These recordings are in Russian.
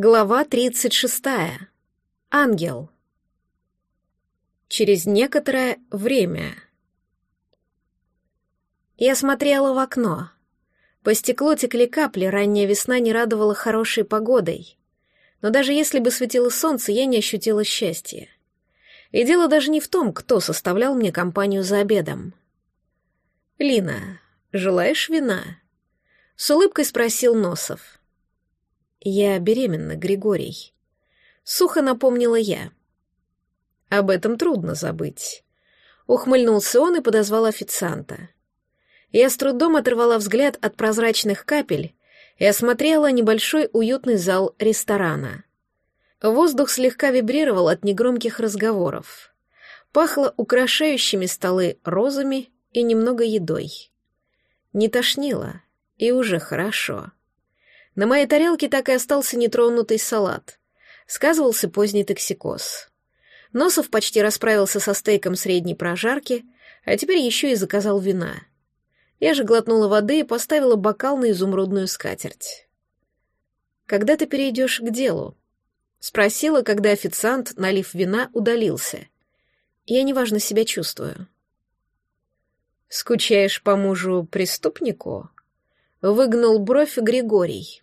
Глава 36. Ангел. Через некоторое время. Я смотрела в окно. По стеклу текли капли, ранняя весна не радовала хорошей погодой. Но даже если бы светило солнце, я не ощутила счастья. И дело даже не в том, кто составлял мне компанию за обедом. «Лина, желаешь вина?» С улыбкой спросил Носов. «Я беременна, Григорий», — сухо напомнила я. «Об этом трудно забыть». Ухмыльнулся он и подозвал официанта. Я с трудом оторвала взгляд от прозрачных капель и осмотрела небольшой уютный зал ресторана. Воздух слегка вибрировал от негромких разговоров. Пахло украшающими столы розами и немного едой. Не тошнило, и уже хорошо. На моей тарелке так и остался нетронутый салат. Сказывался поздний токсикоз. Носов почти расправился со стейком средней прожарки, а теперь еще и заказал вина. Я же глотнула воды и поставила бокал на изумрудную скатерть. «Когда ты перейдешь к делу?» — спросила, когда официант, налив вина, удалился. «Я неважно себя чувствую». «Скучаешь по мужу-преступнику?» — выгнул бровь Григорий.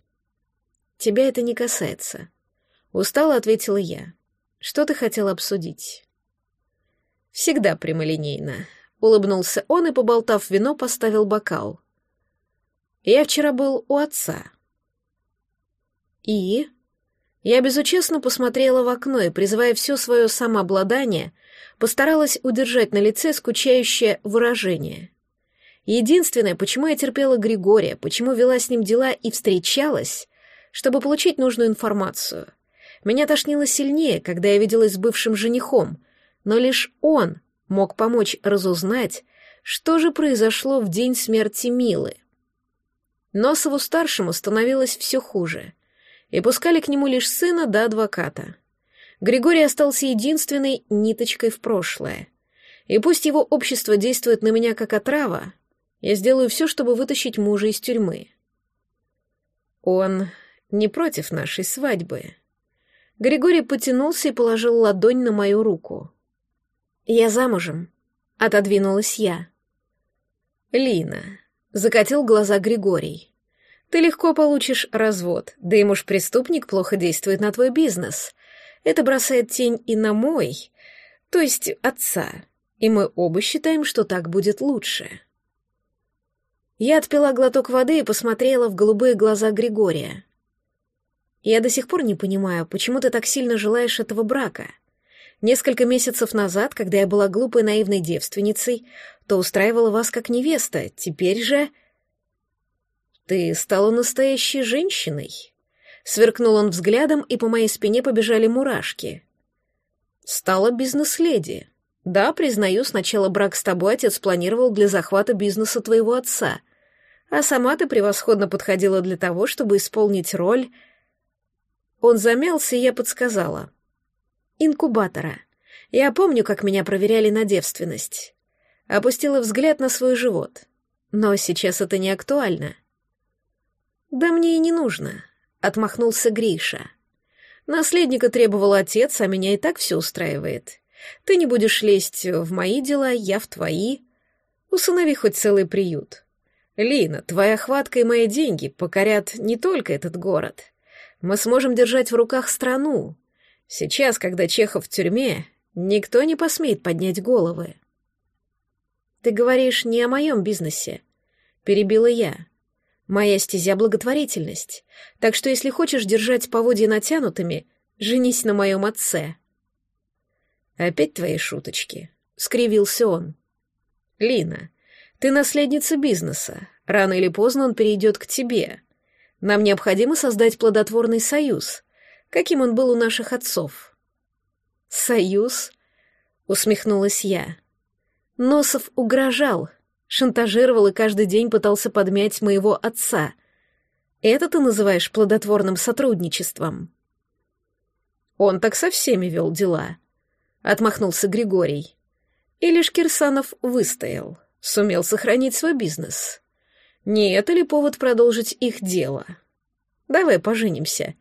«Тебя это не касается», — устало ответила я. «Что ты хотел обсудить?» «Всегда прямолинейно», — улыбнулся он и, поболтав вино, поставил бокал. «Я вчера был у отца». «И?» Я безучастно посмотрела в окно и, призывая все свое самообладание, постаралась удержать на лице скучающее выражение. Единственное, почему я терпела Григория, почему вела с ним дела и встречалась, чтобы получить нужную информацию. Меня тошнило сильнее, когда я виделась с бывшим женихом, но лишь он мог помочь разузнать, что же произошло в день смерти Милы. Носову-старшему становилось все хуже, и пускали к нему лишь сына да адвоката. Григорий остался единственной ниточкой в прошлое. И пусть его общество действует на меня как отрава, я сделаю все, чтобы вытащить мужа из тюрьмы. Он не против нашей свадьбы. Григорий потянулся и положил ладонь на мою руку. «Я замужем», — отодвинулась я. «Лина», — закатил глаза Григорий, — «ты легко получишь развод, да и муж-преступник плохо действует на твой бизнес. Это бросает тень и на мой, то есть отца, и мы оба считаем, что так будет лучше». Я отпила глоток воды и посмотрела в голубые глаза Григория. Я до сих пор не понимаю, почему ты так сильно желаешь этого брака. Несколько месяцев назад, когда я была глупой наивной девственницей, то устраивала вас как невеста. Теперь же... Ты стала настоящей женщиной. Сверкнул он взглядом, и по моей спине побежали мурашки. Стала бизнес-леди. Да, признаю, сначала брак с тобой отец планировал для захвата бизнеса твоего отца. А сама ты превосходно подходила для того, чтобы исполнить роль он замялся, и я подсказала. «Инкубатора. Я помню, как меня проверяли на девственность». Опустила взгляд на свой живот. Но сейчас это не актуально. «Да мне и не нужно», — отмахнулся Гриша. «Наследника требовал отец, а меня и так все устраивает. Ты не будешь лезть в мои дела, я в твои. Усынови хоть целый приют. Лина, твоя хватка и мои деньги покорят не только этот город мы сможем держать в руках страну. Сейчас, когда Чехов в тюрьме, никто не посмеет поднять головы. Ты говоришь не о моем бизнесе, перебила я. Моя стезя благотворительность. Так что если хочешь держать поводья натянутыми, женись на моем отце. Опять твои шуточки, скривился он. Лина, ты наследница бизнеса. Рано или поздно он перейдет к тебе. Нам необходимо создать плодотворный союз, каким он был у наших отцов. Союз? Усмехнулась я. Носов угрожал, шантажировал и каждый день пытался подмять моего отца. Это ты называешь плодотворным сотрудничеством? Он так со всеми вел дела. Отмахнулся Григорий. И лишь Кирсанов выстоял, сумел сохранить свой бизнес. Не это ли повод продолжить их дело? Давай поженимся.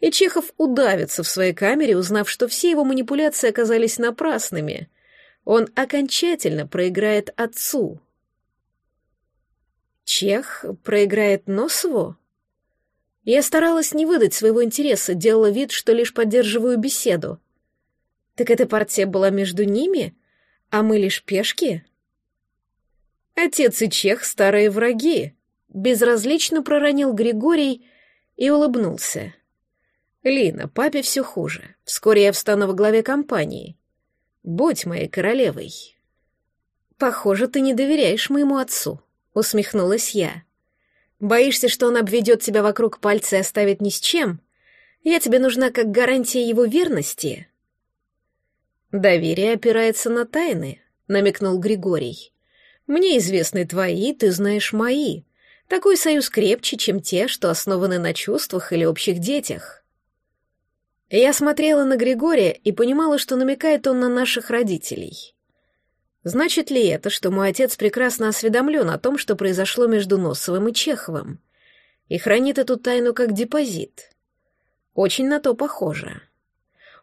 и Чехов удавится в своей камере, узнав, что все его манипуляции оказались напрасными. Он окончательно проиграет отцу. Чех проиграет Носову? Я старалась не выдать своего интереса, делала вид, что лишь поддерживаю беседу. Так эта партия была между ними, а мы лишь пешки? Отец и Чех — старые враги. Безразлично проронил Григорий и улыбнулся. Лина, папе все хуже. Вскоре я встану во главе компании. Будь моей королевой. Похоже, ты не доверяешь моему отцу, усмехнулась я. Боишься, что он обведет тебя вокруг пальца и оставит ни с чем? Я тебе нужна как гарантия его верности. Доверие опирается на тайны, намекнул Григорий. Мне известны твои, ты знаешь мои. Такой союз крепче, чем те, что основаны на чувствах или общих детях. Я смотрела на Григория и понимала, что намекает он на наших родителей. Значит ли это, что мой отец прекрасно осведомлен о том, что произошло между Носовым и Чеховым, и хранит эту тайну как депозит? Очень на то похоже.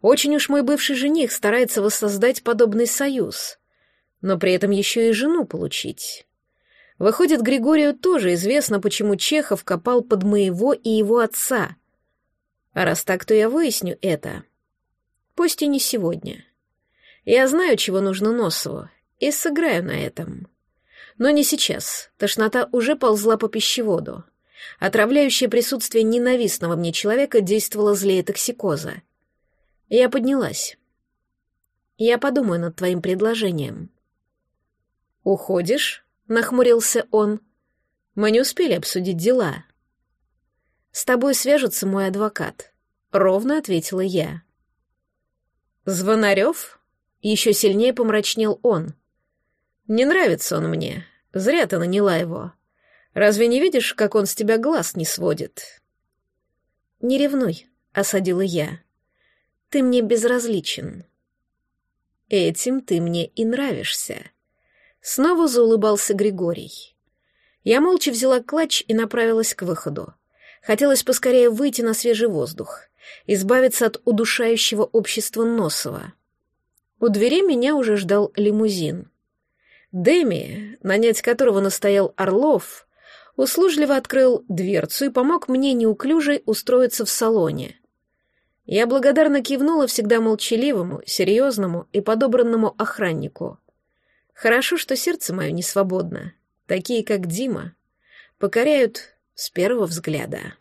Очень уж мой бывший жених старается воссоздать подобный союз, но при этом еще и жену получить. Выходит, Григорию тоже известно, почему Чехов копал под моего и его отца. А раз так, то я выясню это. Пусть и не сегодня. Я знаю, чего нужно Носову, и сыграю на этом. Но не сейчас. Тошнота уже ползла по пищеводу. Отравляющее присутствие ненавистного мне человека действовало злее токсикоза. Я поднялась. Я подумаю над твоим предложением. «Уходишь?» — нахмурился он. «Мы не успели обсудить дела». «С тобой свяжется мой адвокат», — ровно ответила я. «Звонарев?» — еще сильнее помрачнел он. Не нравится он мне. Зря ты наняла его. Разве не видишь, как он с тебя глаз не сводит? Не ревнуй, осадила я. Ты мне безразличен. Этим ты мне и нравишься. Снова заулыбался Григорий. Я молча взяла клатч и направилась к выходу. Хотелось поскорее выйти на свежий воздух, избавиться от удушающего общества Носова. У двери меня уже ждал лимузин. Деми, нанять которого настоял Орлов, услужливо открыл дверцу и помог мне неуклюже устроиться в салоне. Я благодарно кивнула всегда молчаливому, серьезному и подобранному охраннику. Хорошо, что сердце мое не свободно. Такие, как Дима, покоряют с первого взгляда.